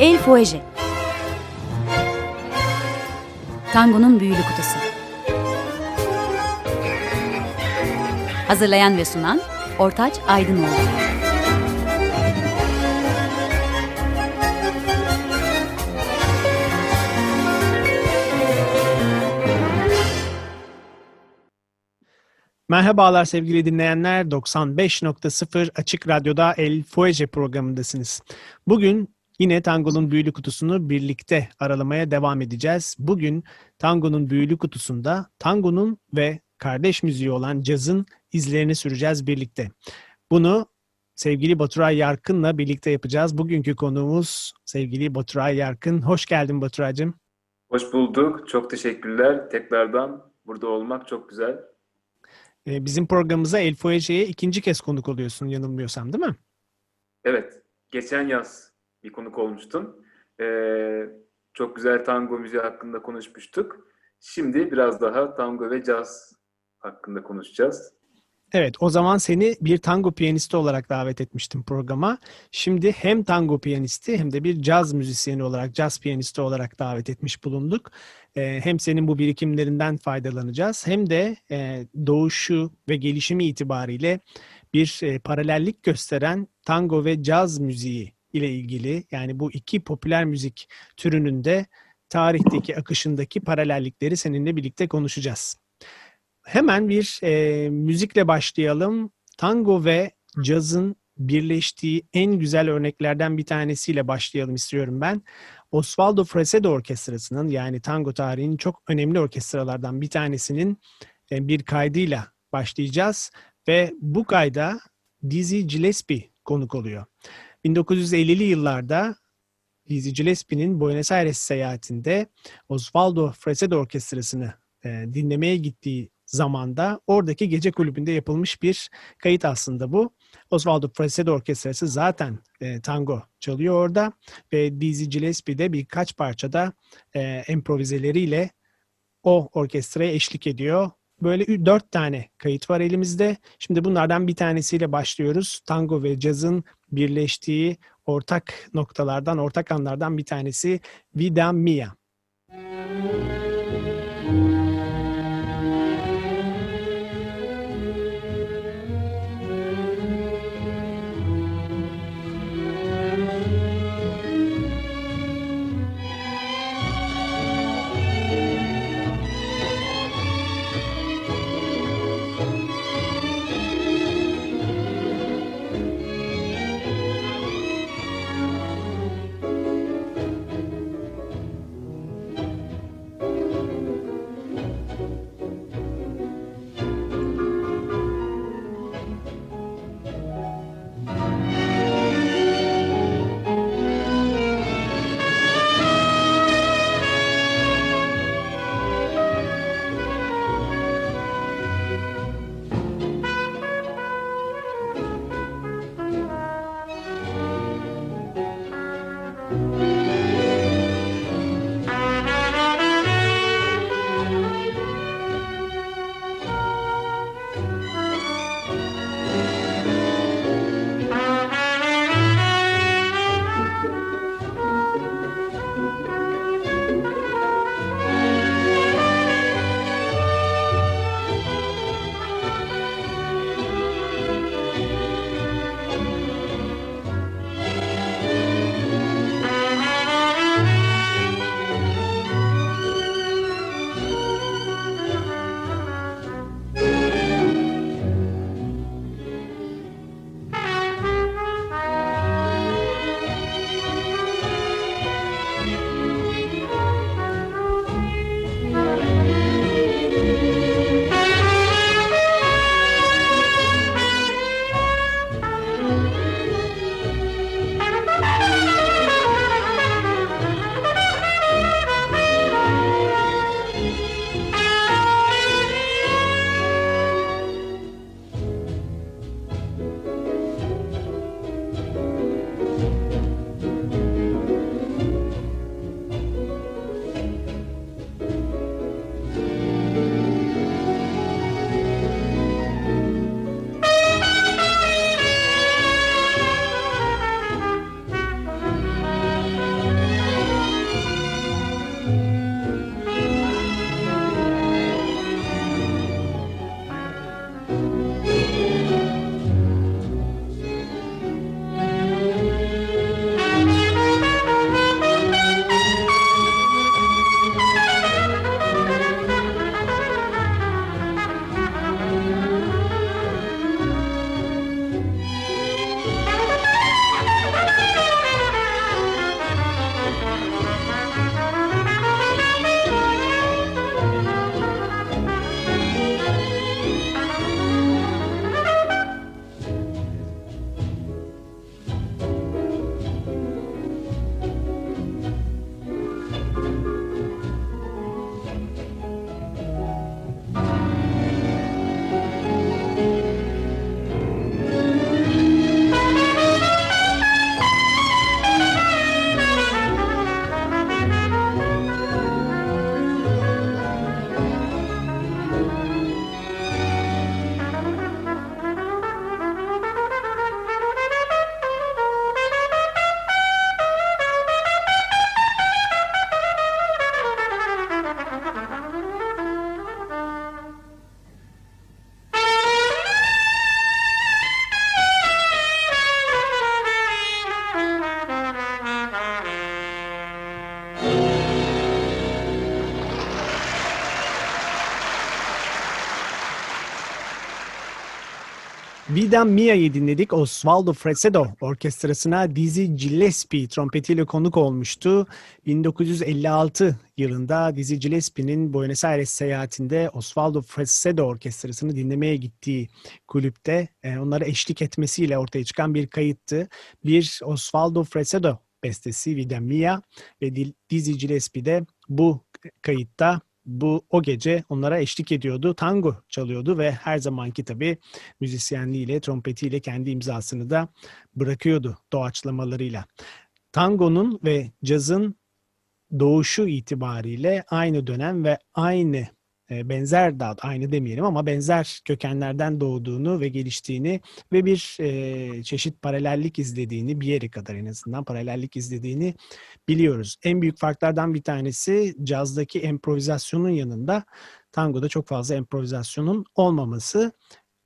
El Fuege Tango'nun Büyülü Kutusu Hazırlayan ve sunan Ortaç Aydınoğlu Merhabalar sevgili dinleyenler. 95.0 Açık Radyo'da El Fuege programındasınız. Bugün yine Tango'nun büyülü kutusunu birlikte aralamaya devam edeceğiz. Bugün Tango'nun büyülü kutusunda Tango'nun ve kardeş müziği olan cazın izlerini süreceğiz birlikte. Bunu sevgili Baturay Yarkın'la birlikte yapacağız. Bugünkü konuğumuz sevgili Baturay Yarkın. Hoş geldin Baturay'cığım. Hoş bulduk. Çok teşekkürler. Tekrardan burada olmak çok güzel. Ee, bizim programımıza El Fuege'ye ikinci kez konuk oluyorsun yanılmıyorsam değil mi? Evet. Geçen yaz bir konuk olmuştun. Ee, çok güzel tango müziği hakkında konuşmuştuk. Şimdi biraz daha tango ve caz hakkında konuşacağız. Evet, o zaman seni bir tango piyanisti olarak davet etmiştim programa. Şimdi hem tango piyanisti hem de bir caz müzisyeni olarak, caz piyanisti olarak davet etmiş bulunduk. Ee, hem senin bu birikimlerinden faydalanacağız hem de e, doğuşu ve gelişimi itibariyle bir e, paralellik gösteren tango ve caz müziği ile ilgili yani bu iki popüler müzik türünün de tarihteki akışındaki paralellikleri seninle birlikte konuşacağız. Hemen bir e, müzikle başlayalım. Tango ve cazın birleştiği en güzel örneklerden bir tanesiyle başlayalım istiyorum ben. Osvaldo Fresedo Orkestrası'nın yani tango tarihinin çok önemli orkestralardan bir tanesinin e, bir kaydıyla başlayacağız. Ve bu kayda Dizzy Gillespie konuk oluyor. 1950'li yıllarda Dizzy Gillespie'nin Buenos Aires seyahatinde Osvaldo Fresedo Orkestrası'nı e, dinlemeye gittiği zamanda oradaki gece kulübünde yapılmış bir kayıt aslında bu. Osvaldo Fresedo Orkestrası zaten e, tango çalıyor orada ve Dizzy Gillespie de birkaç parçada e, improvizeleriyle o orkestraya eşlik ediyor. Böyle dört tane kayıt var elimizde. Şimdi bunlardan bir tanesiyle başlıyoruz. Tango ve cazın birleştiği ortak noktalardan, ortak anlardan bir tanesi Vida Mia. Müzik Vida Mia'yı dinledik. Osvaldo Fresedo orkestrasına Dizzy Gillespie trompetiyle konuk olmuştu. 1956 yılında Dizzy Gillespie'nin Buenos Aires seyahatinde Osvaldo Fresedo orkestrasını dinlemeye gittiği kulüpte e, onlara eşlik etmesiyle ortaya çıkan bir kayıttı. Bir Osvaldo Fresedo bestesi Vida Mia ve Dizzy Gillespie de bu kayıtta bu o gece onlara eşlik ediyordu. Tango çalıyordu ve her zamanki tabii müzisyenliğiyle, trompetiyle kendi imzasını da bırakıyordu doğaçlamalarıyla. Tangonun ve cazın doğuşu itibariyle aynı dönem ve aynı benzer da aynı demeyelim ama benzer kökenlerden doğduğunu ve geliştiğini ve bir e, çeşit paralellik izlediğini bir yere kadar en azından paralellik izlediğini biliyoruz. En büyük farklardan bir tanesi cazdaki improvizasyonun yanında tangoda çok fazla improvizasyonun olmaması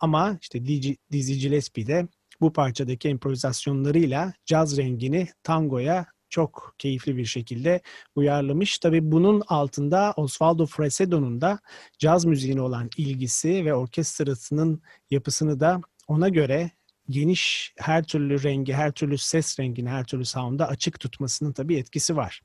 ama işte Dizzy Gillespie de bu parçadaki improvizasyonlarıyla caz rengini tangoya çok keyifli bir şekilde uyarlamış. Tabii bunun altında Osvaldo Fresedo'nun da caz müziğine olan ilgisi ve orkestrasının yapısını da ona göre geniş her türlü rengi, her türlü ses rengini, her türlü sound'a açık tutmasının tabii etkisi var.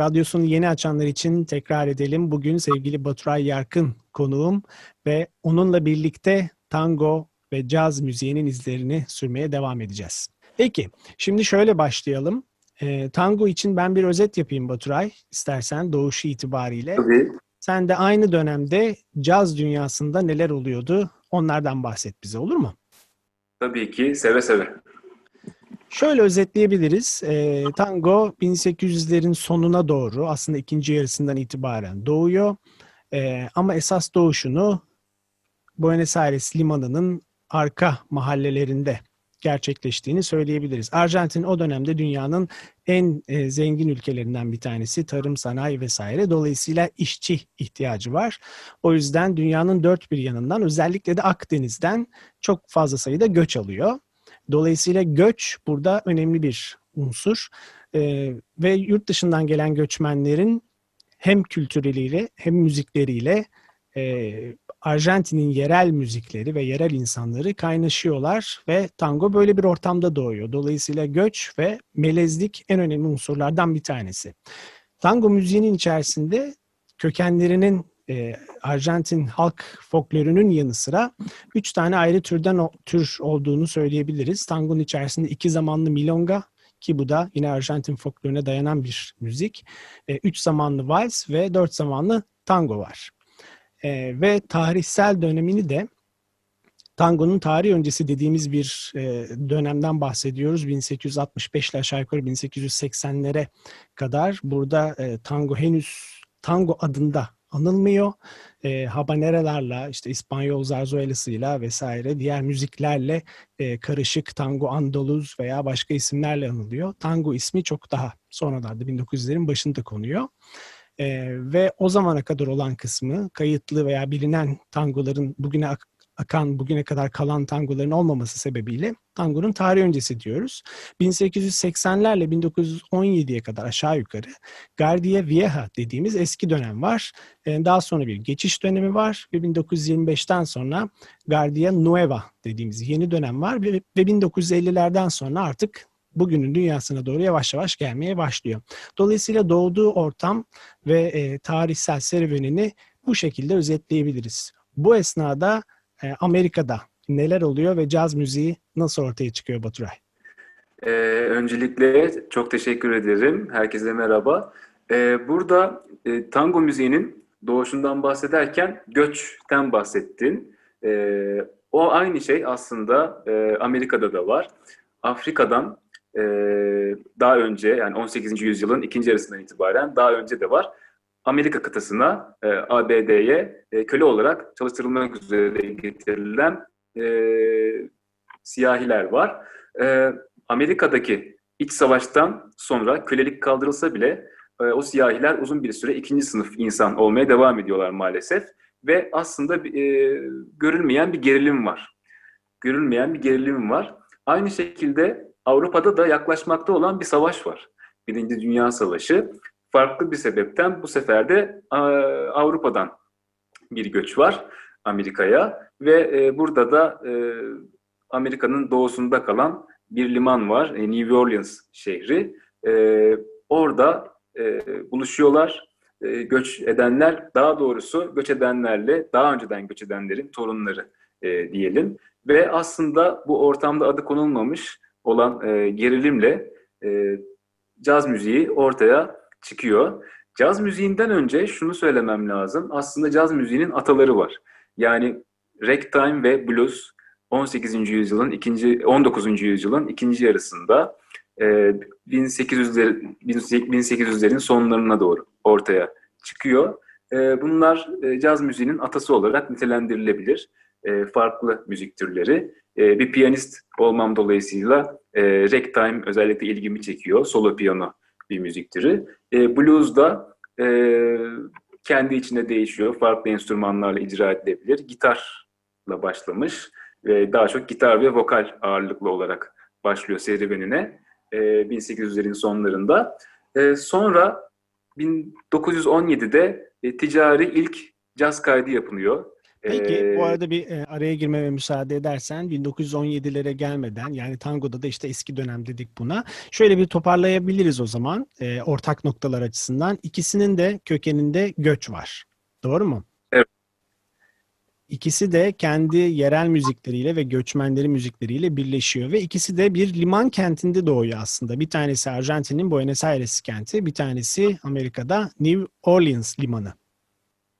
Radyosunu yeni açanlar için tekrar edelim. Bugün sevgili Baturay Yarkın konuğum ve onunla birlikte tango ve caz müziğinin izlerini sürmeye devam edeceğiz. Peki, şimdi şöyle başlayalım. E, tango için ben bir özet yapayım Baturay istersen doğuşu itibariyle. Tabii. Sen de aynı dönemde caz dünyasında neler oluyordu onlardan bahset bize olur mu? Tabii ki seve seve. Şöyle özetleyebiliriz. E, tango 1800'lerin sonuna doğru aslında ikinci yarısından itibaren doğuyor. E, ama esas doğuşunu Buenos Aires limanının arka mahallelerinde gerçekleştiğini söyleyebiliriz. Arjantin o dönemde dünyanın en e, zengin ülkelerinden bir tanesi. Tarım, sanayi vesaire. Dolayısıyla işçi ihtiyacı var. O yüzden dünyanın dört bir yanından özellikle de Akdeniz'den çok fazla sayıda göç alıyor. Dolayısıyla göç burada önemli bir unsur. E, ve yurt dışından gelen göçmenlerin hem kültürleriyle hem müzikleriyle e, Arjantin'in yerel müzikleri ve yerel insanları kaynaşıyorlar ve tango böyle bir ortamda doğuyor. Dolayısıyla göç ve melezlik en önemli unsurlardan bir tanesi. Tango müziğinin içerisinde kökenlerinin e, Arjantin halk folklorunun yanı sıra üç tane ayrı türden tür olduğunu söyleyebiliriz. Tangonun içerisinde iki zamanlı milonga ki bu da yine Arjantin folkloruna dayanan bir müzik. E, üç zamanlı vals ve dört zamanlı tango var. E, ve tarihsel dönemini de tangonun tarih öncesi dediğimiz bir e, dönemden bahsediyoruz. 1865 ile aşağı yukarı 1880'lere kadar burada e, tango henüz tango adında anılmıyor. E, habanerelerle işte İspanyol zarzuelasıyla vesaire diğer müziklerle e, karışık tango andaluz veya başka isimlerle anılıyor. Tango ismi çok daha sonralarda 1900'lerin başında konuyor. E, ve o zamana kadar olan kısmı kayıtlı veya bilinen tangoların bugüne akan, bugüne kadar kalan tangoların olmaması sebebiyle tangonun tarih öncesi diyoruz. 1880'lerle 1917'ye kadar aşağı yukarı Gardia Vieja dediğimiz eski dönem var. Daha sonra bir geçiş dönemi var ve 1925'ten sonra Gardia Nueva dediğimiz yeni dönem var ve 1950'lerden sonra artık bugünün dünyasına doğru yavaş yavaş gelmeye başlıyor. Dolayısıyla doğduğu ortam ve e, tarihsel serüvenini bu şekilde özetleyebiliriz. Bu esnada e, Amerika'da neler oluyor ve caz müziği nasıl ortaya çıkıyor Baturay? Ee, öncelikle çok teşekkür ederim. Herkese merhaba. Ee, burada e, tango müziğinin doğuşundan bahsederken göçten bahsettin. Ee, o aynı şey aslında e, Amerika'da da var. Afrika'dan e, daha önce yani 18. yüzyılın ikinci yarısından itibaren daha önce de var. Amerika kıtasına, e, ABD'ye e, köle olarak çalıştırılmak üzere getirilen e, siyahiler var. E, Amerika'daki iç savaştan sonra kölelik kaldırılsa bile e, o siyahiler uzun bir süre ikinci sınıf insan olmaya devam ediyorlar maalesef. Ve aslında e, görülmeyen bir gerilim var. Görülmeyen bir gerilim var. Aynı şekilde Avrupa'da da yaklaşmakta olan bir savaş var. Birinci Dünya Savaşı. Farklı bir sebepten bu sefer de Avrupa'dan bir göç var Amerika'ya ve e, burada da e, Amerika'nın doğusunda kalan bir liman var. E, New Orleans şehri. Orada buluşuyorlar. Göç edenler, daha doğrusu göç edenlerle daha önceden göç edenlerin torunları diyelim. Ve aslında bu ortamda adı konulmamış olan e, gerilimle e, caz müziği ortaya çıkıyor. Caz müziğinden önce şunu söylemem lazım. Aslında caz müziğinin ataları var. Yani ragtime ve blues 18. yüzyılın ikinci 19. yüzyılın ikinci yarısında e, 1800'lerin 1800'lerin sonlarına doğru ortaya çıkıyor. E, bunlar e, caz müziğinin atası olarak nitelendirilebilir. Farklı müzik türleri. E, bir piyanist olmam dolayısıyla e, ragtime özellikle ilgimi çekiyor. Solo piyano bir müzik türü. E, blues da e, kendi içinde değişiyor. Farklı enstrümanlarla icra edilebilir. Gitarla başlamış ve daha çok gitar ve vokal ağırlıklı olarak başlıyor serüvenine e, 1800'lerin sonlarında. E, sonra 1917'de e, ticari ilk caz kaydı yapılıyor. Peki ee, bu arada bir e, araya girmeme müsaade edersen 1917'lere gelmeden yani tangoda da işte eski dönem dedik buna. Şöyle bir toparlayabiliriz o zaman e, ortak noktalar açısından. İkisinin de kökeninde göç var. Doğru mu? Evet. İkisi de kendi yerel müzikleriyle ve göçmenleri müzikleriyle birleşiyor ve ikisi de bir liman kentinde doğuyor aslında. Bir tanesi Arjantin'in Buenos Aires kenti, bir tanesi Amerika'da New Orleans limanı.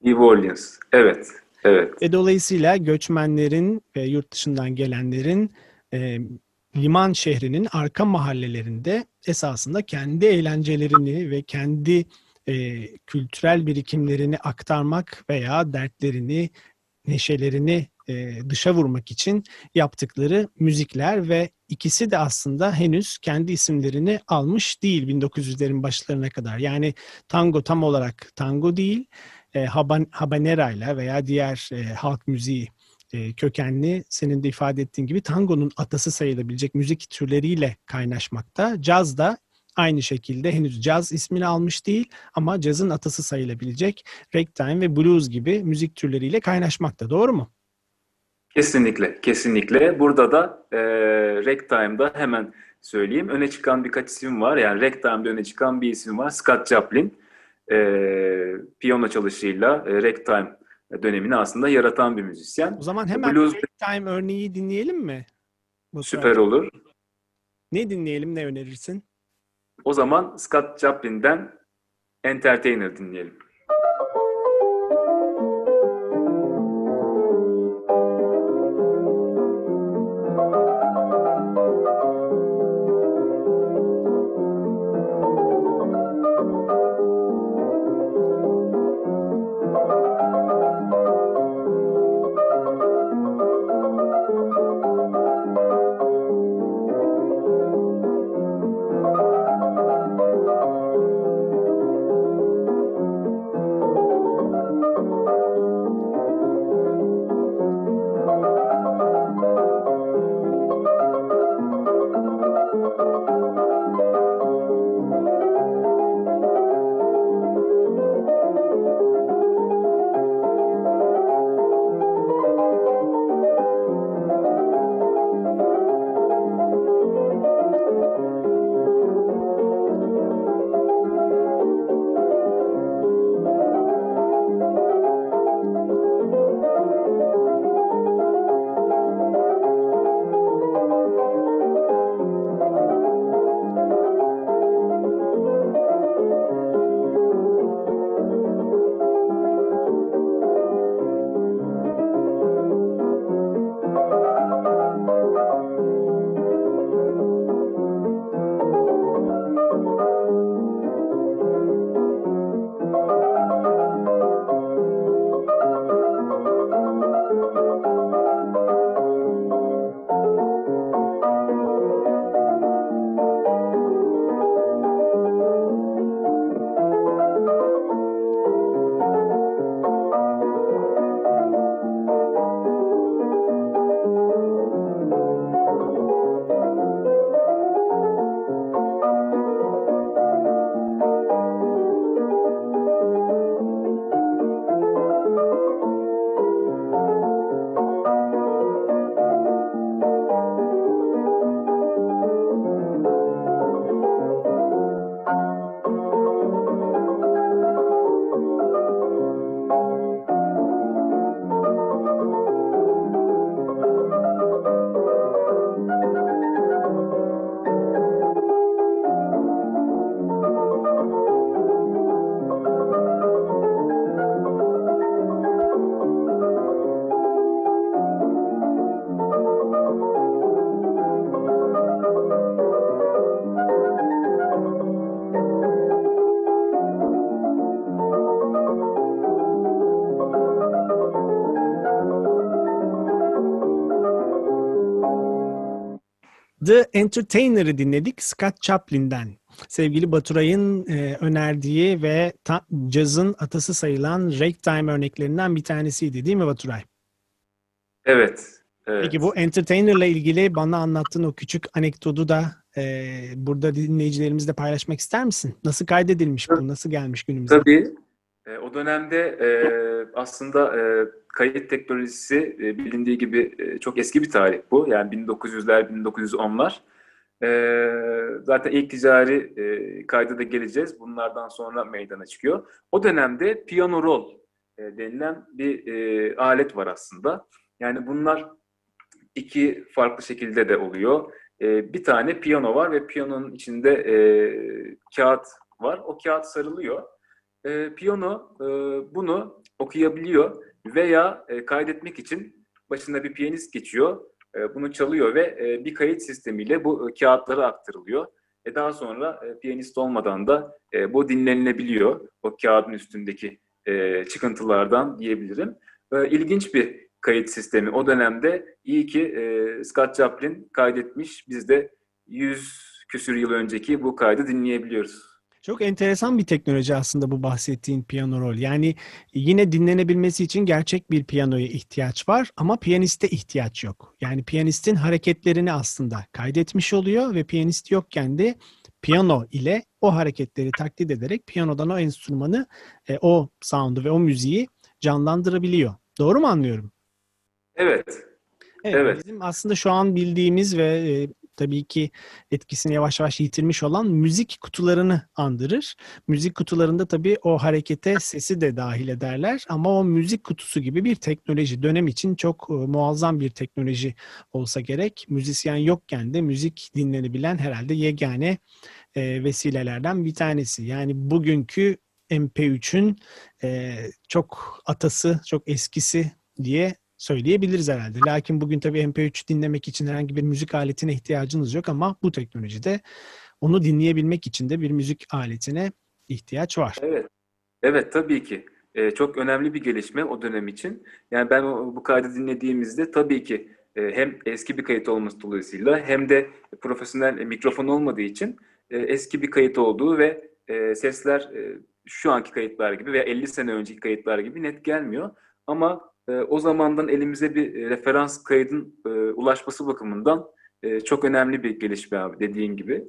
New Orleans, evet. Evet. Ve dolayısıyla göçmenlerin ve yurt dışından gelenlerin e, liman şehrinin arka mahallelerinde esasında kendi eğlencelerini ve kendi e, kültürel birikimlerini aktarmak veya dertlerini, neşelerini e, dışa vurmak için yaptıkları müzikler ve ikisi de aslında henüz kendi isimlerini almış değil 1900'lerin başlarına kadar. Yani tango tam olarak tango değil e, haban, habanera veya diğer e, halk müziği e, kökenli senin de ifade ettiğin gibi tangonun atası sayılabilecek müzik türleriyle kaynaşmakta. Caz da aynı şekilde henüz caz ismini almış değil ama cazın atası sayılabilecek ragtime ve blues gibi müzik türleriyle kaynaşmakta. Doğru mu? Kesinlikle, kesinlikle. Burada da e, ragtime'da hemen söyleyeyim. Öne çıkan birkaç isim var. Yani ragtime'da öne çıkan bir isim var. Scott Joplin e, piyano çalışıyla e, ragtime dönemini aslında yaratan bir müzisyen. O zaman hemen Blues... ragtime örneği dinleyelim mi? Bu Süper olur. Ne dinleyelim, ne önerirsin? O zaman Scott Joplin'den Entertainer dinleyelim. The Entertainer'ı dinledik Scott Chaplin'den. Sevgili Baturay'ın e, önerdiği ve ta, cazın atası sayılan ragtime örneklerinden bir tanesiydi değil mi Baturay? Evet. evet. Peki bu Entertainer'la ilgili bana anlattığın o küçük anekdotu da e, burada dinleyicilerimizle paylaşmak ister misin? Nasıl kaydedilmiş bu? Nasıl gelmiş günümüze? Tabii. E, o dönemde e, aslında e, kayıt teknolojisi e, bilindiği gibi e, çok eski bir tarih bu. Yani 1900'ler, 1910'lar. E, zaten ilk ticari e, kayda da geleceğiz. Bunlardan sonra meydana çıkıyor. O dönemde piyano roll e, denilen bir e, alet var aslında. Yani bunlar iki farklı şekilde de oluyor. E, bir tane piyano var ve piyanonun içinde e, kağıt var. O kağıt sarılıyor. E, piyano e, bunu okuyabiliyor veya e, kaydetmek için başında bir piyanist geçiyor. E, bunu çalıyor ve e, bir kayıt sistemiyle bu e, kağıtlara aktarılıyor. E, daha sonra e, piyanist olmadan da e, bu dinlenilebiliyor. O kağıdın üstündeki e, çıkıntılardan diyebilirim. E, ilginç bir kayıt sistemi. O dönemde iyi ki e, Scott Joplin kaydetmiş. Biz de 100 küsür yıl önceki bu kaydı dinleyebiliyoruz. Çok enteresan bir teknoloji aslında bu bahsettiğin piyano rol. Yani yine dinlenebilmesi için gerçek bir piyanoya ihtiyaç var ama piyaniste ihtiyaç yok. Yani piyanistin hareketlerini aslında kaydetmiş oluyor ve piyanist yokken de piyano ile o hareketleri taklit ederek piyanodan o enstrümanı, e, o sound'u ve o müziği canlandırabiliyor. Doğru mu anlıyorum? Evet. Evet, evet. Bizim aslında şu an bildiğimiz ve e, tabii ki etkisini yavaş yavaş yitirmiş olan müzik kutularını andırır. Müzik kutularında tabii o harekete sesi de dahil ederler ama o müzik kutusu gibi bir teknoloji dönem için çok e, muazzam bir teknoloji olsa gerek. Müzisyen yokken de müzik dinlenebilen herhalde yegane e, vesilelerden bir tanesi. Yani bugünkü MP3'ün e, çok atası, çok eskisi diye söyleyebiliriz herhalde. Lakin bugün tabii MP3 dinlemek için herhangi bir müzik aletine ihtiyacınız yok ama bu teknolojide onu dinleyebilmek için de bir müzik aletine ihtiyaç var. Evet. Evet tabii ki. Ee, çok önemli bir gelişme o dönem için. Yani ben bu kaydı dinlediğimizde tabii ki e, hem eski bir kayıt olması dolayısıyla hem de profesyonel e, mikrofon olmadığı için e, eski bir kayıt olduğu ve sesler şu anki kayıtlar gibi veya 50 sene önceki kayıtlar gibi net gelmiyor. Ama e, o zamandan elimize bir e, referans kaydın e, ulaşması bakımından e, çok önemli bir gelişme abi dediğin gibi.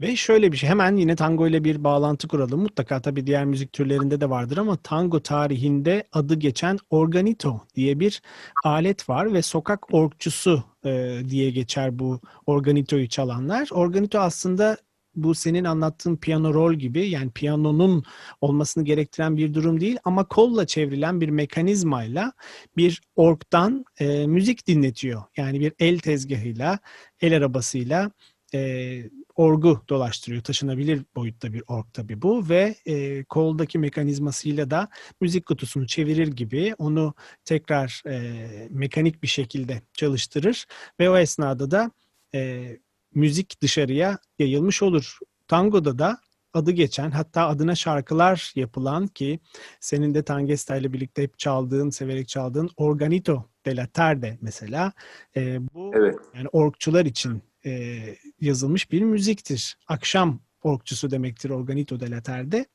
Ve şöyle bir şey hemen yine tango ile bir bağlantı kuralım. Mutlaka tabii diğer müzik türlerinde de vardır ama tango tarihinde adı geçen organito diye bir alet var ve sokak orkçusu e, diye geçer bu organitoyu çalanlar. Organito aslında bu senin anlattığın piyano rol gibi yani piyanonun olmasını gerektiren bir durum değil ama kolla çevrilen bir mekanizmayla bir orktan e, müzik dinletiyor. Yani bir el tezgahıyla, el arabasıyla e, orgu dolaştırıyor. Taşınabilir boyutta bir org tabii bu ve e, koldaki mekanizmasıyla da müzik kutusunu çevirir gibi onu tekrar e, mekanik bir şekilde çalıştırır ve o esnada da e, müzik dışarıya yayılmış olur. Tango'da da adı geçen hatta adına şarkılar yapılan ki senin de Tangesta ile birlikte hep çaldığın, severek çaldığın Organito de la Tarde mesela e, bu evet. yani orkçular için e, yazılmış bir müziktir. Akşam orkçusu demektir Organito de la Tarde.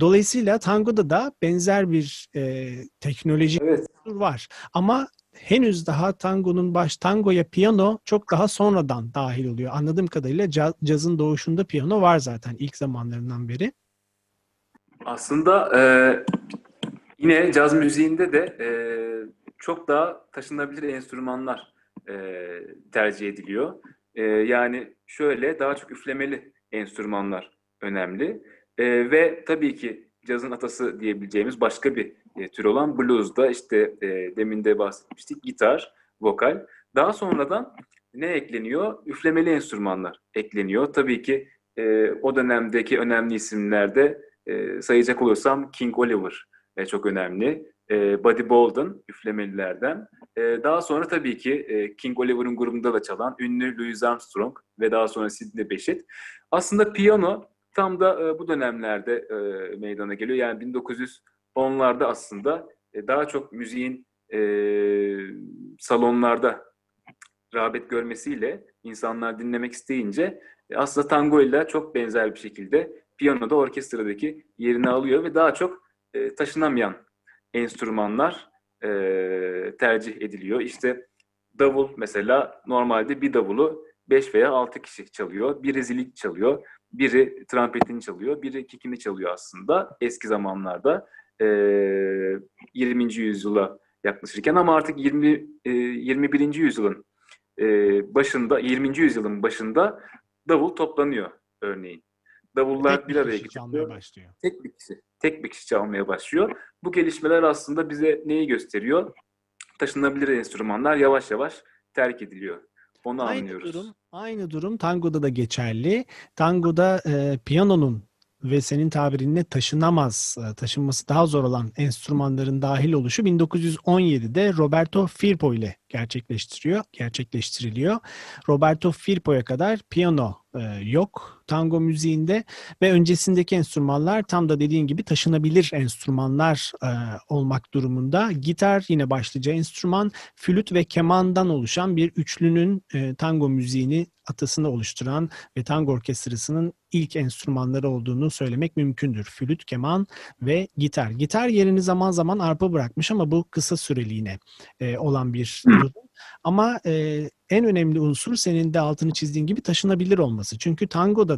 Dolayısıyla tangoda da benzer bir e, teknoloji evet. var. Ama henüz daha tangonun baş tangoya piyano çok daha sonradan dahil oluyor. Anladığım kadarıyla caz, cazın doğuşunda piyano var zaten ilk zamanlarından beri. Aslında e, yine caz müziğinde de e, çok daha taşınabilir enstrümanlar e, tercih ediliyor. E, yani şöyle daha çok üflemeli enstrümanlar önemli. E, ve tabii ki cazın atası diyebileceğimiz başka bir e, tür olan blues'da işte e, demin de bahsetmiştik gitar, vokal. Daha sonradan ne ekleniyor? Üflemeli enstrümanlar ekleniyor. Tabii ki e, o dönemdeki önemli isimlerde e, sayacak olursam King Oliver e, çok önemli. E, Buddy Bolden üflemelilerden. E, daha sonra tabii ki e, King Oliver'ın grubunda da çalan ünlü Louis Armstrong ve daha sonra Sidney Bechet. Aslında piyano tam da e, bu dönemlerde e, meydana geliyor. Yani 1900 onlarda aslında e, daha çok müziğin e, salonlarda rağbet görmesiyle insanlar dinlemek isteyince e, aslında tango ile çok benzer bir şekilde piyanoda orkestradaki yerini alıyor ve daha çok e, taşınamayan enstrümanlar e, tercih ediliyor. İşte davul mesela normalde bir davulu 5 veya 6 kişi çalıyor. Biri zilik çalıyor, biri trompetini çalıyor, biri kikini çalıyor aslında eski zamanlarda e, 20. yüzyıla yaklaşırken ama artık 20 e, 21. yüzyılın e, başında 20. yüzyılın başında davul toplanıyor örneğin. Davullar Tek bir araya getiriyor. başlıyor. Tek bir kişi, tek bir kişi çalmaya başlıyor. Bu gelişmeler aslında bize neyi gösteriyor? Taşınabilir enstrümanlar yavaş yavaş terk ediliyor. Onu Aynı anlıyoruz. durum, aynı durum tangoda da geçerli. Tangoda e, piyanonun ve senin tabirinle taşınamaz, e, taşınması daha zor olan enstrümanların dahil oluşu 1917'de Roberto Firpo ile gerçekleştiriyor, gerçekleştiriliyor. Roberto Firpo'ya kadar piyano e, yok tango müziğinde ve öncesindeki enstrümanlar tam da dediğin gibi taşınabilir enstrümanlar e, olmak durumunda. Gitar yine başlıca enstrüman, flüt ve kemandan oluşan bir üçlünün e, tango müziğini atasını oluşturan ve tango orkestrasının ilk enstrümanları olduğunu söylemek mümkündür. Flüt, keman ve gitar. Gitar yerini zaman zaman arpa bırakmış ama bu kısa süreliğine e, olan bir durum. Ama e, en önemli unsur senin de altını çizdiğin gibi taşınabilir olması. Çünkü tangoda da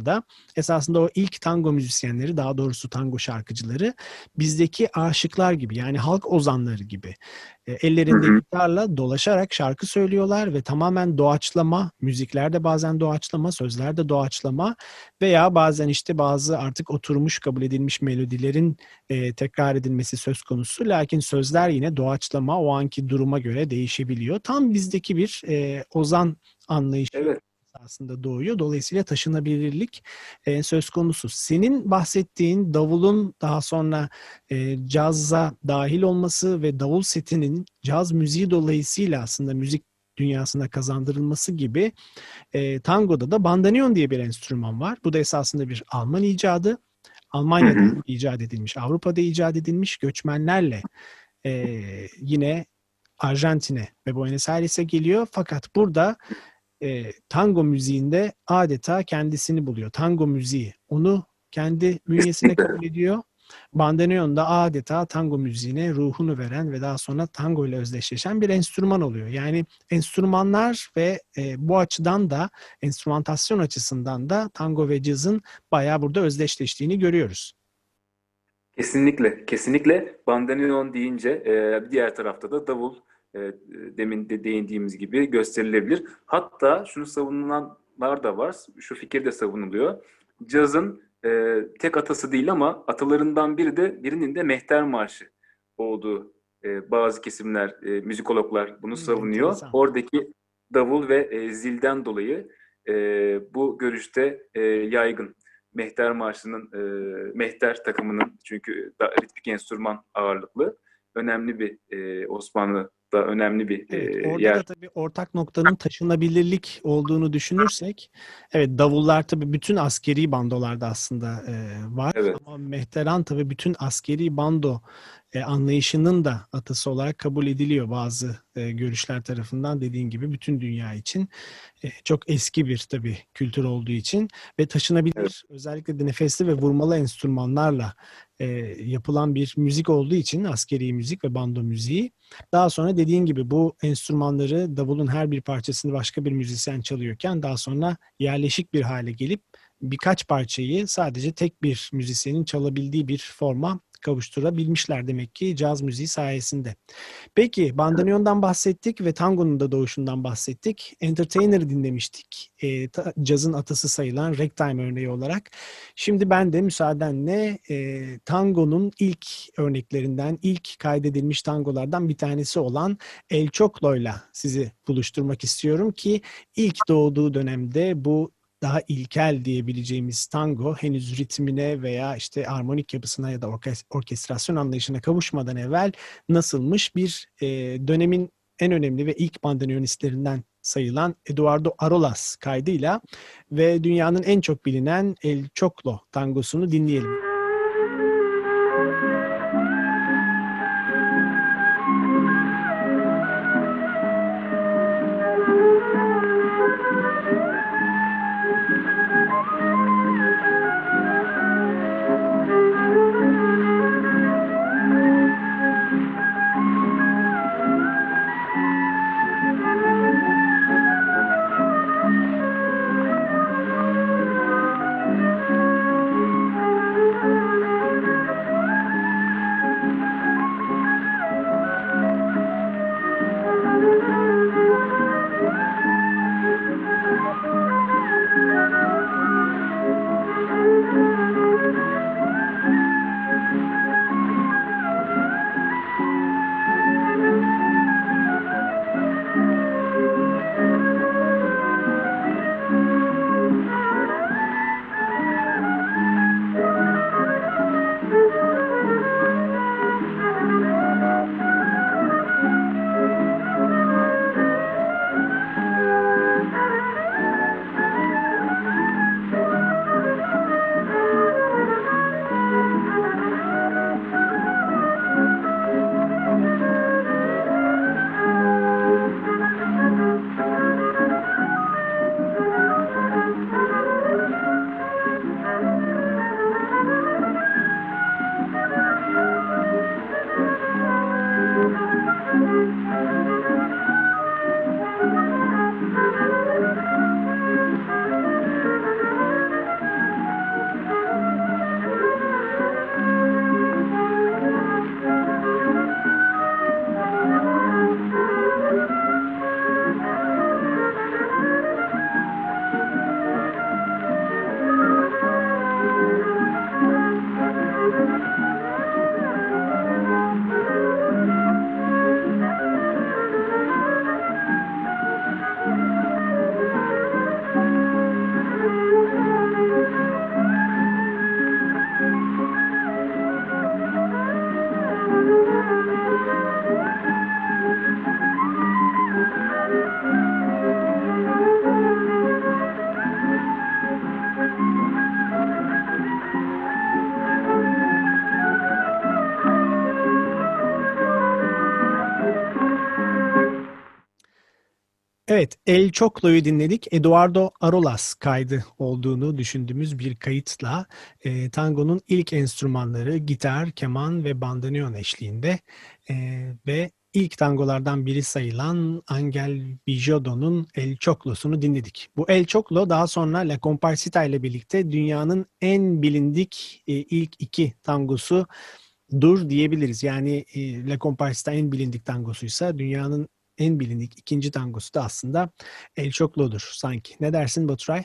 esasında o ilk tango müzisyenleri daha doğrusu tango şarkıcıları bizdeki aşıklar gibi yani halk ozanları gibi e, ellerinde gitarla dolaşarak şarkı söylüyorlar ve tamamen doğaçlama, müziklerde bazen doğaçlama, sözlerde doğaçlama veya bazen işte bazı artık oturmuş kabul edilmiş melodilerin e, tekrar edilmesi söz konusu. Lakin sözler yine doğaçlama o anki duruma göre değişebiliyor. Tam bizdeki bir e, ozan anlayışı Evet. Aslında doğuyor. Dolayısıyla taşınabilirlik e, söz konusu. Senin bahsettiğin davulun daha sonra e, cazza dahil olması ve davul setinin caz müziği dolayısıyla aslında müzik dünyasına kazandırılması gibi e, tangoda da bandoneon diye bir enstrüman var. Bu da esasında bir Alman icadı. Almanya'da Hı hı. icat edilmiş, Avrupa'da icat edilmiş göçmenlerle e, yine Arjantin'e ve Buenos Aires'e geliyor. Fakat burada e, tango müziğinde adeta kendisini buluyor. Tango müziği onu kendi bünyesine kabul ediyor. Bandoneon da adeta tango müziğine ruhunu veren ve daha sonra tango ile özdeşleşen bir enstrüman oluyor. Yani enstrümanlar ve e, bu açıdan da enstrümantasyon açısından da tango ve cazın bayağı burada özdeşleştiğini görüyoruz. Kesinlikle, kesinlikle bandoneon deyince e, diğer tarafta da davul e, demin de değindiğimiz gibi gösterilebilir. Hatta şunu savunulanlar da var, şu fikir de savunuluyor. Cazın e, tek atası değil ama atalarından biri de birinin de Mehter Marşı olduğu e, bazı kesimler, e, müzikologlar bunu Hmm, savunuyor. enteresan. Oradaki davul ve e, zilden dolayı e, bu görüşte e, yaygın. Mehter Marşı'nın, e, Mehter takımının çünkü da, ritmik enstrüman ağırlıklı önemli bir e, Osmanlı'da önemli bir Evet, e, orada yer. da tabii ortak noktanın taşınabilirlik olduğunu düşünürsek, evet davullar tabii bütün askeri bandolarda aslında e, var Evet. ama mehteran tabii bütün askeri bando e, anlayışının da atası olarak kabul ediliyor bazı e, görüşler tarafından dediğin gibi bütün dünya için E, çok eski bir tabii kültür olduğu için ve taşınabilir özellikle de nefesli ve vurmalı enstrümanlarla e, yapılan bir müzik olduğu için askeri müzik ve bando müziği. Daha sonra dediğin gibi bu enstrümanları davulun her bir parçasını başka bir müzisyen çalıyorken daha sonra yerleşik bir hale gelip birkaç parçayı sadece tek bir müzisyenin çalabildiği bir forma kavuşturabilmişler demek ki caz müziği sayesinde. Peki bandoneondan bahsettik ve tangonun da doğuşundan bahsettik. Entertainer'ı dinlemiştik. E, ta- cazın atası sayılan ragtime örneği olarak. Şimdi ben de müsaadenle e, tangonun ilk örneklerinden, ilk kaydedilmiş tangolardan bir tanesi olan El Choclo'yla sizi buluşturmak istiyorum ki ilk doğduğu dönemde bu daha ilkel diyebileceğimiz tango henüz ritmine veya işte armonik yapısına ya da orkes- orkestrasyon anlayışına kavuşmadan evvel nasılmış bir e, dönemin en önemli ve ilk bandoneonistlerinden sayılan Eduardo Arolas kaydıyla ve dünyanın en çok bilinen El Choclo tangosunu dinleyelim. Evet, El Choclo'yu dinledik. Eduardo Arolas kaydı olduğunu düşündüğümüz bir kayıtla e, tangonun ilk enstrümanları gitar, keman ve bandoneon eşliğinde e, ve ilk tangolardan biri sayılan Angel Bijodo'nun El Choclo'sunu dinledik. Bu El Choclo daha sonra La Comparsita ile birlikte dünyanın en bilindik e, ilk iki tangosu dur diyebiliriz. Yani e, La Comparsita en bilindik tangosuysa dünyanın en bilindik ikinci tangosu da aslında El Choclo'dur sanki. Ne dersin Baturay?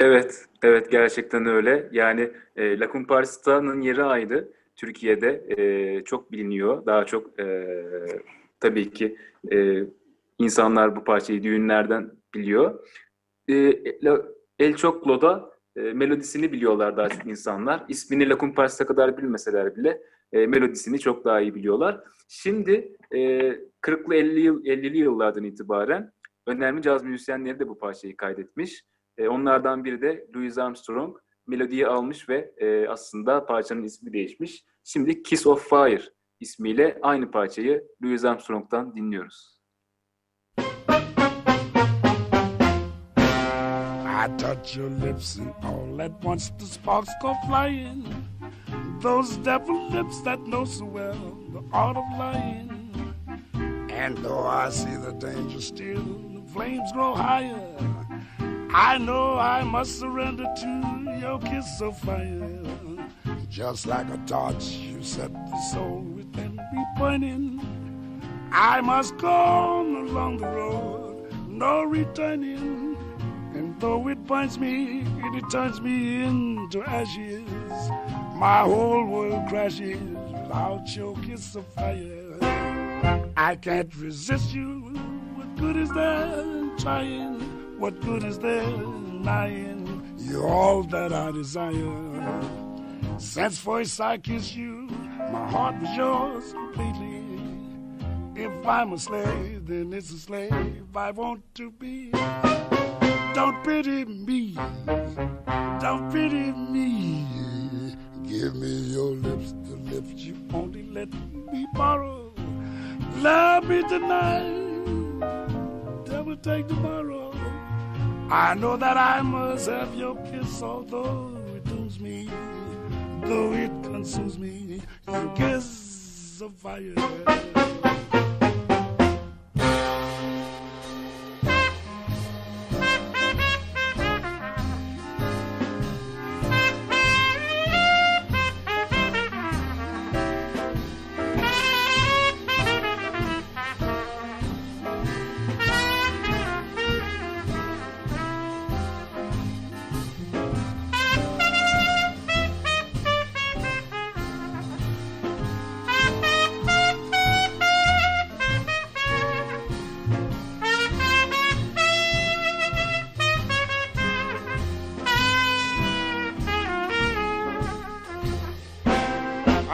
Evet, evet gerçekten öyle. Yani e, La Comparsita'nın yeri ayrı. Türkiye'de e, çok biliniyor. Daha çok e, tabii ki e, insanlar bu parçayı düğünlerden biliyor. E, El Choclo'da e, melodisini biliyorlar daha çok insanlar. İsmini La Comparsita kadar bilmeseler bile e, melodisini çok daha iyi biliyorlar. Şimdi e, 40'lı 50 yıl 50'li yıllardan itibaren önemli caz müzisyenleri de bu parçayı kaydetmiş. E, onlardan biri de Louis Armstrong. Melodiyi almış ve e, aslında parçanın ismi değişmiş. Şimdi Kiss of Fire ismiyle aynı parçayı Louis Armstrong'dan dinliyoruz. Touch your lips and all at once the sparks go flying. Those devil lips that know so well the art of lying. And though I see the danger still, the flames grow higher. I know I must surrender to your kiss of fire. Just like a torch, you set the soul within me burning. I must go on along the road, no returning. Though it burns me, and it turns me into ashes. My whole world crashes without your kiss of fire. I can't resist you. What good is there in trying? What good is there in lying? You're all that I desire. Since first I kissed you, my heart was yours completely. If I'm a slave, then it's a slave I want to be. Don't pity me. Don't pity me. Give me your lips, the lips you only let me borrow. Love me tonight. Devil take tomorrow. I know that I must have your kiss, although it dooms me, though it consumes me. Your kiss of fire.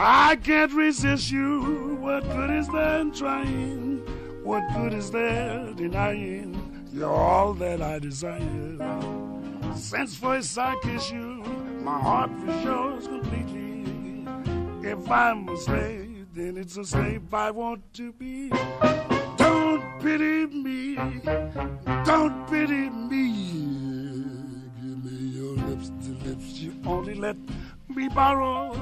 I can't resist you. What good is there in trying? What good is there denying? You're all that I desire. Since first I kiss you, my heart was yours completely. If I'm a slave, then it's a slave I want to be. Don't pity me. Don't pity me. Give me your lips, the lips you only let me borrow.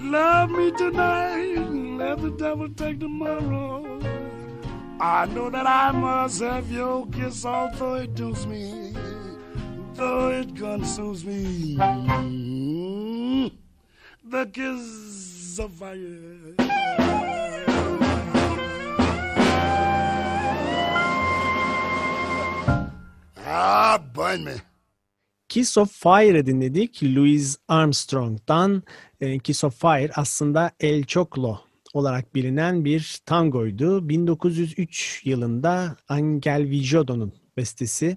Love me tonight, let the devil take tomorrow. I know that I must have your kiss, although it dooms me, though it consumes me. The kiss of fire. Ah, burn me. Kiss of Fire'ı dinledik Louis Armstrong'dan. E, Kiss of Fire aslında El Choclo olarak bilinen bir tangoydu. 1903 yılında Angel Vijodo'nun bestesi.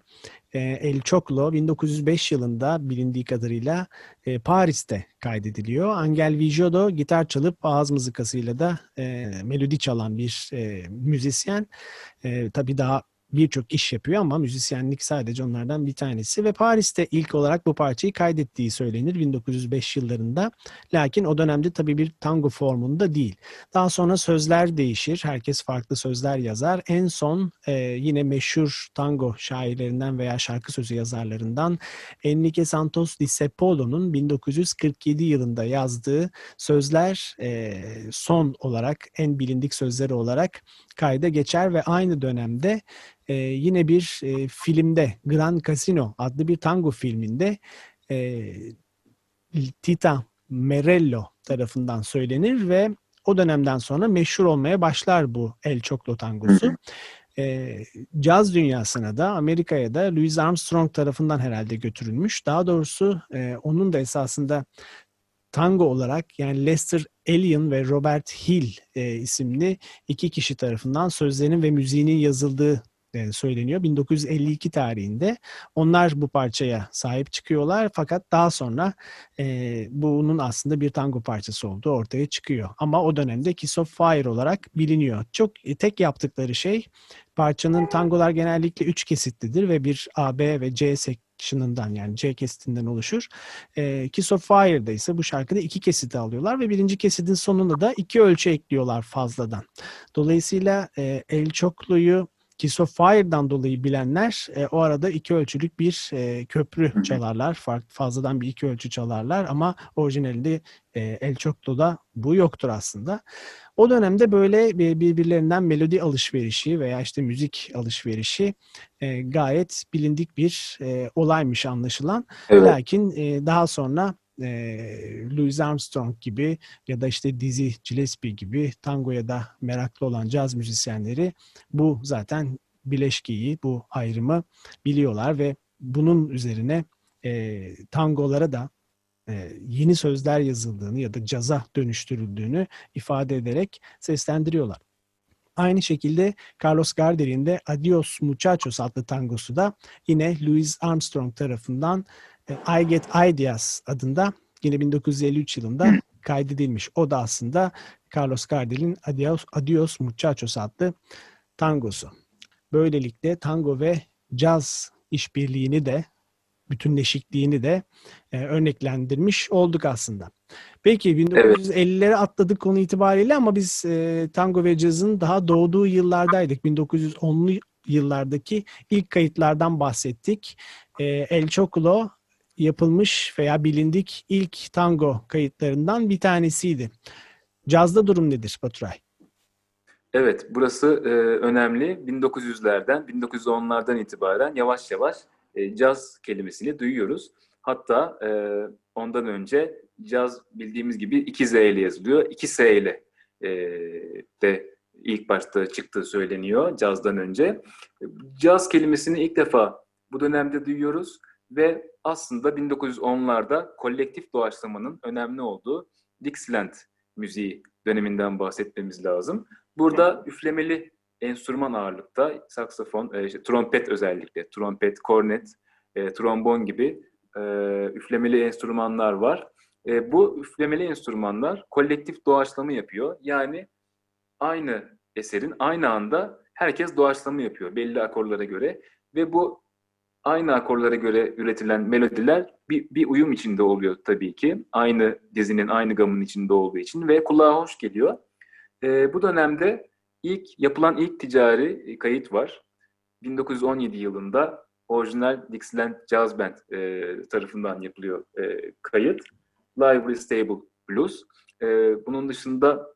E, El Choclo 1905 yılında bilindiği kadarıyla e, Paris'te kaydediliyor. Angel Vijodo gitar çalıp ağız mızıkasıyla da melodi çalan bir müzisyen. Tabii daha birçok iş yapıyor ama müzisyenlik sadece onlardan bir tanesi ve Paris'te ilk olarak bu parçayı kaydettiği söylenir 1905 yıllarında. Lakin o dönemde tabii bir tango formunda değil. Daha sonra sözler değişir. Herkes farklı sözler yazar. En son e, yine meşhur tango şairlerinden veya şarkı sözü yazarlarından Enrique Santos Discepolo'nun 1947 yılında yazdığı sözler e, son olarak en bilindik sözleri olarak kayda geçer ve aynı dönemde e, yine bir e, filmde Gran Casino adlı bir tango filminde e, Tita Merello tarafından söylenir ve o dönemden sonra meşhur olmaya başlar bu El Choclo tangosu. E, caz dünyasına da Amerika'ya da Louis Armstrong tarafından herhalde götürülmüş. Daha doğrusu e, onun da esasında tango olarak yani Lester Alien ve Robert Hill e, isimli iki kişi tarafından sözlerinin ve müziğinin yazıldığı e, söyleniyor. 1952 tarihinde onlar bu parçaya sahip çıkıyorlar fakat daha sonra e, bunun aslında bir tango parçası olduğu ortaya çıkıyor. Ama o dönemde Kiss of Fire olarak biliniyor. Çok e, tek yaptıkları şey parçanın tangolar genellikle üç kesitlidir ve bir A, B ve C section'ından yani C kesitinden oluşur. E, Kiss of Fire'da ise bu şarkıda iki kesiti alıyorlar ve birinci kesitin sonunda da iki ölçü ekliyorlar fazladan. Dolayısıyla e, El Choclo'yu Fire'dan dolayı bilenler e, o arada iki ölçülük bir e, köprü çalarlar. Fark, fazladan bir iki ölçü çalarlar ama orijinalinde e, El Choclo'da bu yoktur aslında. O dönemde böyle birbirlerinden melodi alışverişi veya işte müzik alışverişi e, gayet bilindik bir e, olaymış anlaşılan. Evet. Lakin e, daha sonra e, Louis Armstrong gibi ya da işte Dizzy Gillespie gibi tangoya da meraklı olan caz müzisyenleri bu zaten bileşkiyi, bu ayrımı biliyorlar ve bunun üzerine e, tangolara da e, yeni sözler yazıldığını ya da caza dönüştürüldüğünü ifade ederek seslendiriyorlar. Aynı şekilde Carlos Gardner'in de Adios Muchachos adlı tangosu da yine Louis Armstrong tarafından I Get Ideas adında yine 1953 yılında kaydedilmiş. O da aslında Carlos Gardner'in Adios, Adios Muchachos adlı tangosu. Böylelikle tango ve caz işbirliğini de bütünleşikliğini de e, örneklendirmiş olduk aslında. Peki 1950'lere atladık konu itibariyle ama biz e, tango ve cazın daha doğduğu yıllardaydık. 1910'lu yıllardaki ilk kayıtlardan bahsettik. E, El Chocolo yapılmış veya bilindik ilk tango kayıtlarından bir tanesiydi. Cazda durum nedir Baturay? Evet, burası e, önemli. 1900'lerden, 1910'lardan itibaren yavaş yavaş e, caz kelimesini duyuyoruz. Hatta e, ondan önce caz bildiğimiz gibi iki Z ile yazılıyor. İki S ile e, de ilk başta çıktığı söyleniyor cazdan önce. Caz kelimesini ilk defa bu dönemde duyuyoruz ve aslında 1910'larda kolektif doğaçlamanın önemli olduğu Dixieland müziği döneminden bahsetmemiz lazım. Burada üflemeli enstrüman ağırlıkta saksafon, e, işte, trompet özellikle, trompet, kornet, e, trombon gibi e, üflemeli enstrümanlar var. E, bu üflemeli enstrümanlar kolektif doğaçlama yapıyor. Yani aynı eserin aynı anda herkes doğaçlama yapıyor belli akorlara göre ve bu aynı akorlara göre üretilen melodiler bir, bir uyum içinde oluyor tabii ki. Aynı dizinin, aynı gamın içinde olduğu için ve kulağa hoş geliyor. E, bu dönemde ilk yapılan ilk ticari kayıt var. 1917 yılında orijinal Dixieland Jazz Band e, tarafından yapılıyor e, kayıt. Library Stable Blues. E, bunun dışında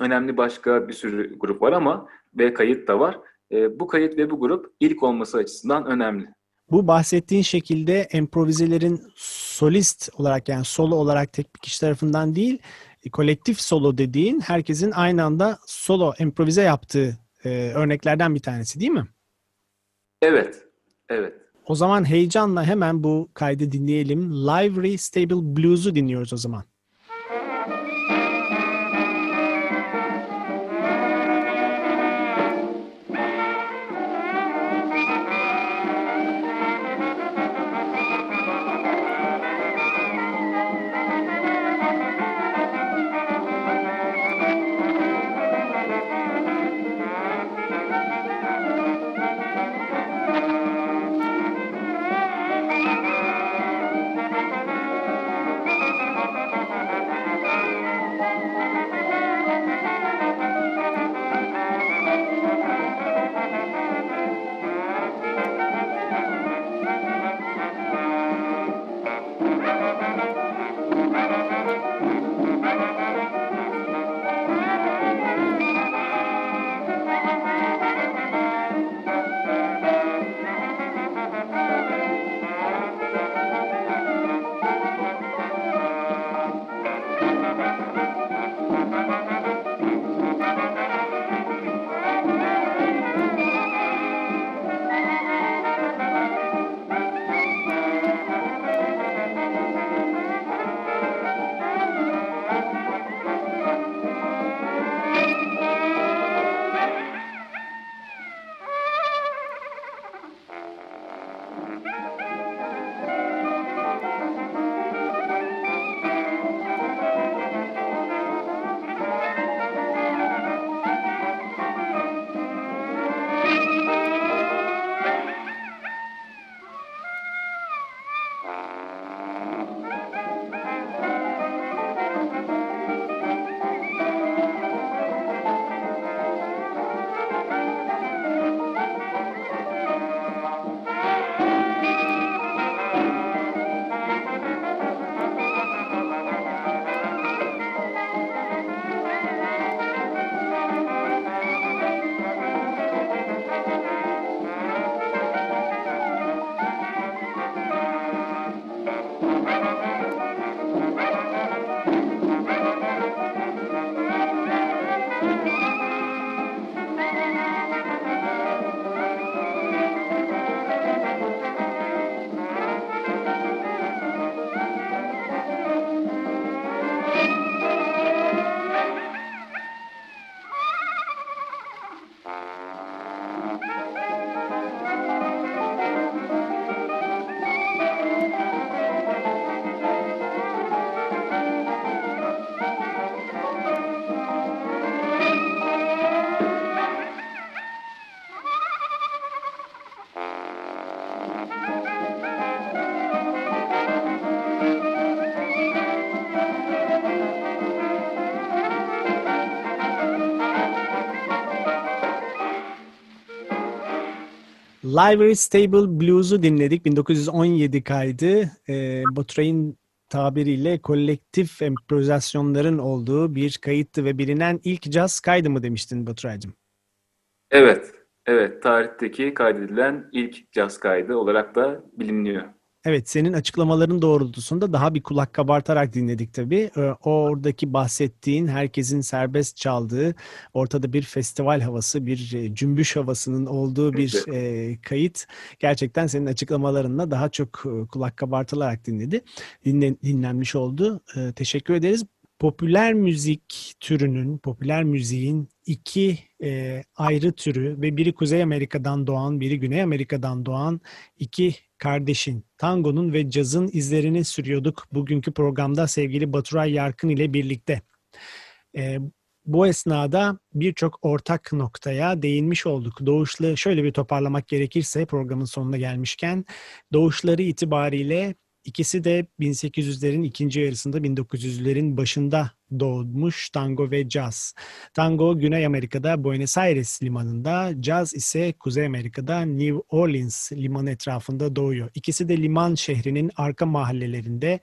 önemli başka bir sürü grup var ama ve kayıt da var. E, bu kayıt ve bu grup ilk olması açısından önemli. Bu bahsettiğin şekilde improvizelerin solist olarak yani solo olarak tek bir kişi tarafından değil, e, kolektif solo dediğin herkesin aynı anda solo improvize yaptığı e, örneklerden bir tanesi değil mi? Evet, evet. O zaman heyecanla hemen bu kaydı dinleyelim. Livery Stable Blues'u dinliyoruz o zaman. Library Stable Blues'u dinledik. 1917 kaydı. E, Baturay'ın tabiriyle kolektif improvizasyonların olduğu bir kayıttı ve bilinen ilk caz kaydı mı demiştin Baturay'cığım? Evet, evet. Tarihteki kaydedilen ilk caz kaydı olarak da biliniyor. Evet, senin açıklamaların doğrultusunda daha bir kulak kabartarak dinledik tabii. Ee, oradaki bahsettiğin herkesin serbest çaldığı, ortada bir festival havası, bir e, cümbüş havasının olduğu bir e, kayıt. Gerçekten senin açıklamalarınla daha çok e, kulak kabartılarak dinledi, dinlen, dinlenmiş oldu. E, teşekkür ederiz. Popüler müzik türünün, popüler müziğin iki e, ayrı türü ve biri Kuzey Amerika'dan doğan, biri Güney Amerika'dan doğan iki kardeşin, tangonun ve cazın izlerini sürüyorduk bugünkü programda sevgili Baturay Yarkın ile birlikte. E, bu esnada birçok ortak noktaya değinmiş olduk. Doğuşlu şöyle bir toparlamak gerekirse programın sonuna gelmişken doğuşları itibariyle İkisi de 1800'lerin ikinci yarısında 1900'lerin başında doğmuş tango ve caz. Tango Güney Amerika'da Buenos Aires limanında, caz ise Kuzey Amerika'da New Orleans limanı etrafında doğuyor. İkisi de liman şehrinin arka mahallelerinde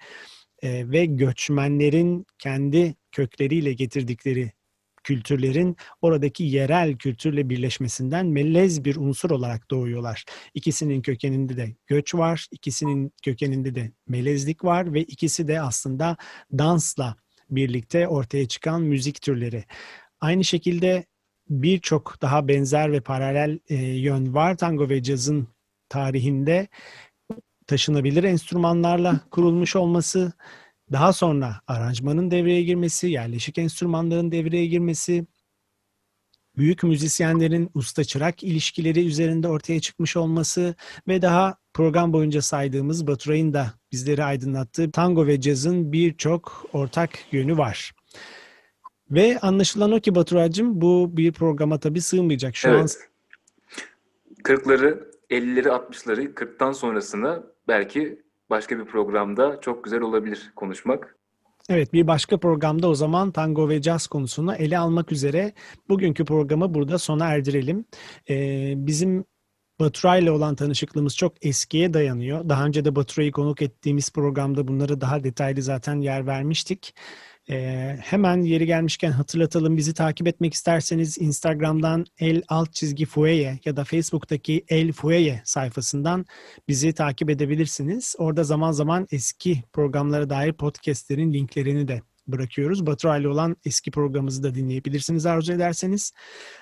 e, ve göçmenlerin kendi kökleriyle getirdikleri kültürlerin oradaki yerel kültürle birleşmesinden melez bir unsur olarak doğuyorlar. İkisinin kökeninde de göç var, ikisinin kökeninde de melezlik var ve ikisi de aslında dansla birlikte ortaya çıkan müzik türleri. Aynı şekilde birçok daha benzer ve paralel e, yön var tango ve cazın tarihinde taşınabilir enstrümanlarla kurulmuş olması, daha sonra aranjmanın devreye girmesi, yerleşik enstrümanların devreye girmesi, büyük müzisyenlerin usta çırak ilişkileri üzerinde ortaya çıkmış olması ve daha program boyunca saydığımız Baturay'ın da bizleri aydınlattığı tango ve cazın birçok ortak yönü var. Ve anlaşılan o ki Baturay'cığım bu bir programa tabii sığmayacak. Şu evet. an 40'ları, 50'leri, 60'ları, 40'tan sonrasını belki başka bir programda çok güzel olabilir konuşmak. Evet bir başka programda o zaman tango ve caz konusunu ele almak üzere bugünkü programı burada sona erdirelim. Ee, bizim Batura ile olan tanışıklığımız çok eskiye dayanıyor. Daha önce de Batura'yı konuk ettiğimiz programda bunları daha detaylı zaten yer vermiştik. Ee, hemen yeri gelmişken hatırlatalım. Bizi takip etmek isterseniz Instagram'dan el alt çizgi fueye ya da Facebook'taki el fueye sayfasından bizi takip edebilirsiniz. Orada zaman zaman eski programlara dair podcastlerin linklerini de bırakıyoruz. Batura ile olan eski programımızı da dinleyebilirsiniz arzu ederseniz.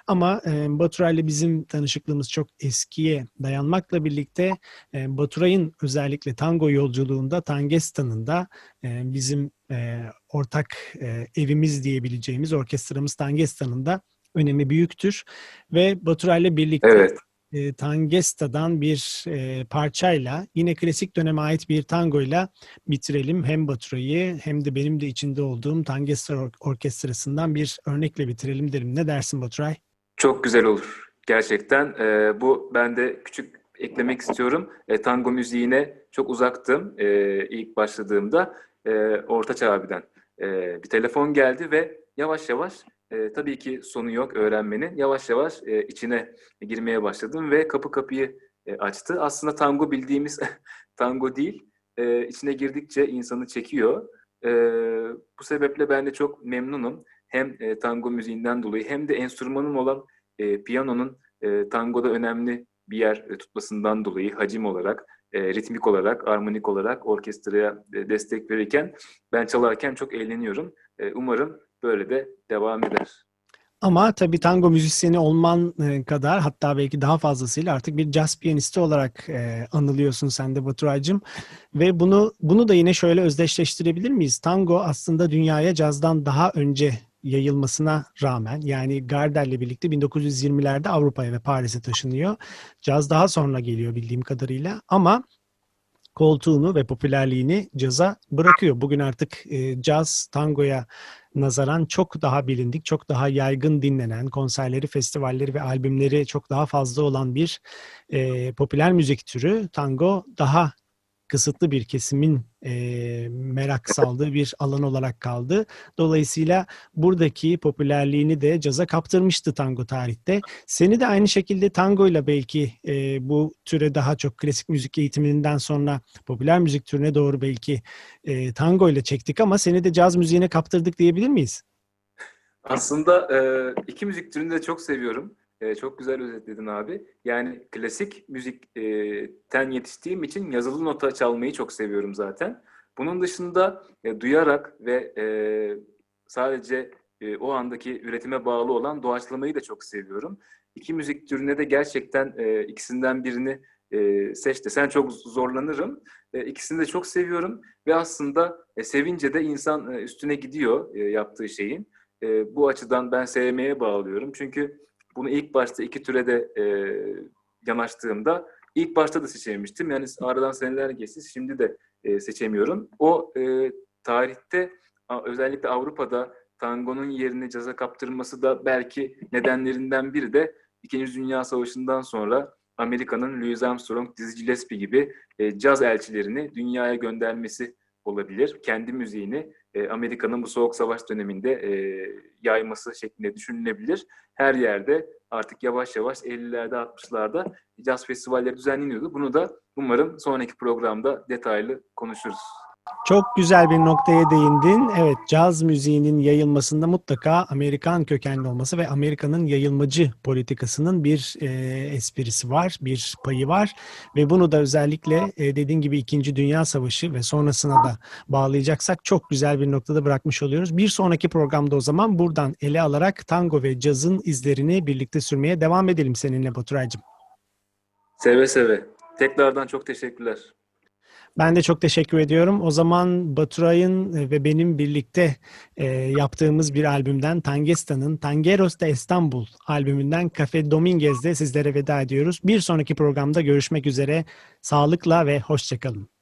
Ama e, Batura ile bizim tanışıklığımız çok eskiye dayanmakla birlikte e, Baturay'ın özellikle tango yolculuğunda Tangestan'ın da e, bizim e, ortak e, evimiz diyebileceğimiz orkestramız Tangestan'ın da önemi büyüktür. Ve Batura ile birlikte evet e, Tangesta'dan bir e, parçayla yine klasik döneme ait bir tangoyla bitirelim. Hem Batura'yı hem de benim de içinde olduğum Tangesta Or- Orkestrası'ndan bir örnekle bitirelim derim. Ne dersin Baturay? Çok güzel olur. Gerçekten e, bu ben de küçük eklemek istiyorum. E, tango müziğine çok uzaktım e, ilk başladığımda. E, Ortaçağ abiden e, bir telefon geldi ve yavaş yavaş e, tabii ki sonu yok öğrenmenin. Yavaş yavaş e, içine girmeye başladım ve kapı kapıyı e, açtı. Aslında tango bildiğimiz tango değil. E, içine girdikçe insanı çekiyor. E, bu sebeple ben de çok memnunum. Hem e, tango müziğinden dolayı hem de enstrümanım olan e, piyanonun e, tangoda önemli bir yer e, tutmasından dolayı hacim olarak, e, ritmik olarak, armonik olarak orkestraya e, destek verirken ben çalarken çok eğleniyorum. E, umarım böyle de devam eder. Ama tabii tango müzisyeni olman e, kadar hatta belki daha fazlasıyla artık bir jazz piyanisti olarak e, anılıyorsun sen de Baturay'cığım. Ve bunu bunu da yine şöyle özdeşleştirebilir miyiz? Tango aslında dünyaya cazdan daha önce yayılmasına rağmen yani Gardel'le birlikte 1920'lerde Avrupa'ya ve Paris'e taşınıyor. Caz daha sonra geliyor bildiğim kadarıyla ama koltuğunu ve popülerliğini caza bırakıyor. Bugün artık e, caz tangoya nazaran çok daha bilindik, çok daha yaygın dinlenen, konserleri, festivalleri ve albümleri çok daha fazla olan bir e, popüler müzik türü. Tango daha kısıtlı bir kesimin e, merak saldığı bir alan olarak kaldı. Dolayısıyla buradaki popülerliğini de caza kaptırmıştı tango tarihte. Seni de aynı şekilde tango ile belki e, bu türe daha çok klasik müzik eğitiminden sonra popüler müzik türüne doğru belki e, tango ile çektik ama seni de caz müziğine kaptırdık diyebilir miyiz? Aslında e, iki müzik türünü de çok seviyorum. E, çok güzel özetledin abi. Yani klasik müzikten yetiştiğim için yazılı nota çalmayı çok seviyorum zaten. Bunun dışında e, duyarak ve e, sadece e, o andaki üretime bağlı olan doğaçlamayı da çok seviyorum. İki müzik türüne de gerçekten e, ikisinden birini e, seç desen çok zorlanırım. E, ikisini de çok seviyorum ve aslında e, sevince de insan e, üstüne gidiyor e, yaptığı şeyin. E, bu açıdan ben sevmeye bağlıyorum. Çünkü bunu ilk başta iki türe de e, yanaştığımda ilk başta da seçememiştim. Yani aradan seneler geçti. Şimdi de e, seçemiyorum. O e, tarihte özellikle Avrupa'da tangonun yerini caza kaptırması da belki nedenlerinden biri de İkinci Dünya Savaşı'ndan sonra Amerika'nın Louis Armstrong, Dizzy Gillespie gibi e, caz elçilerini dünyaya göndermesi olabilir. Kendi müziğini e, Amerika'nın bu soğuk savaş döneminde e, yayması şeklinde düşünülebilir. Her yerde artık yavaş yavaş 50'lerde 60'larda caz festivalleri düzenleniyordu. Bunu da umarım sonraki programda detaylı konuşuruz. Çok güzel bir noktaya değindin. Evet, caz müziğinin yayılmasında mutlaka Amerikan kökenli olması ve Amerika'nın yayılmacı politikasının bir e, esprisi var, bir payı var ve bunu da özellikle e, dediğin gibi İkinci Dünya Savaşı ve sonrasına da bağlayacaksak çok güzel bir noktada bırakmış oluyoruz. Bir sonraki programda o zaman buradan ele alarak tango ve cazın izlerini birlikte sürmeye devam edelim seninle Baturay'cığım. Seve seve. Tekrardan çok teşekkürler. Ben de çok teşekkür ediyorum. O zaman Baturay'ın e, ve benim birlikte e, yaptığımız bir albümden Tangesta'nın Tangeros de İstanbul albümünden Cafe Dominguez'de sizlere veda ediyoruz. Bir sonraki programda görüşmek üzere. Sağlıkla ve hoşçakalın.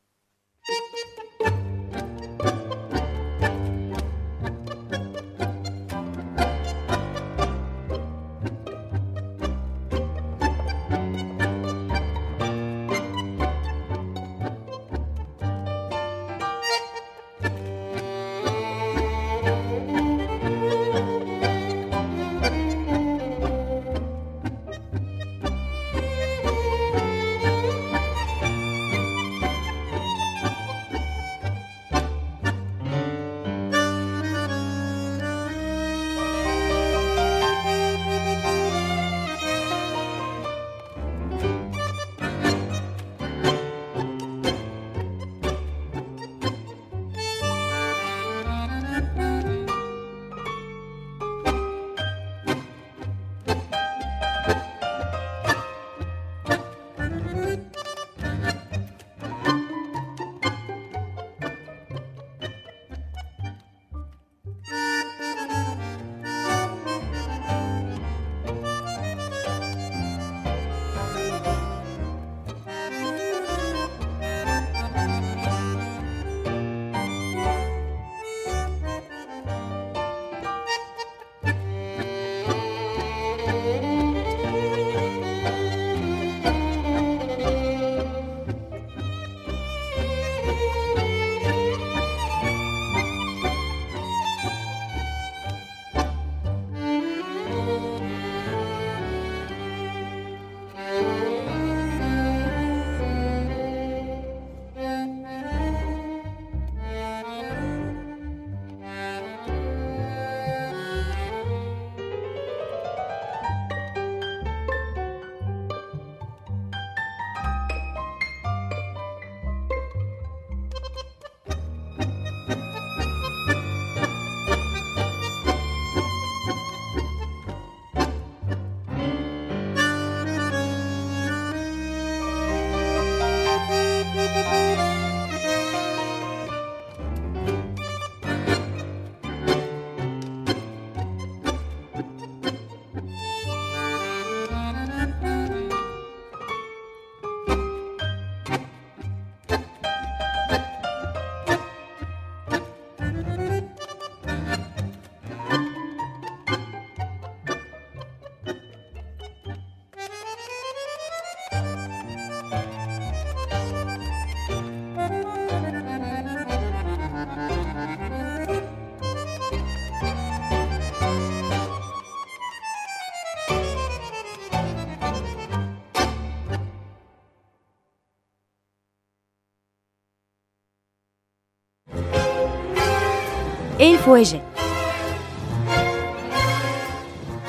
El Foeje.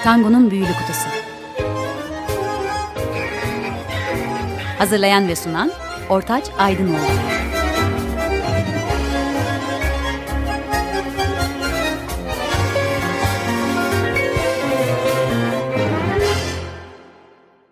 Tango'nun büyülü kutusu. Hazırlayan ve sunan Ortaç Aydınoğlu.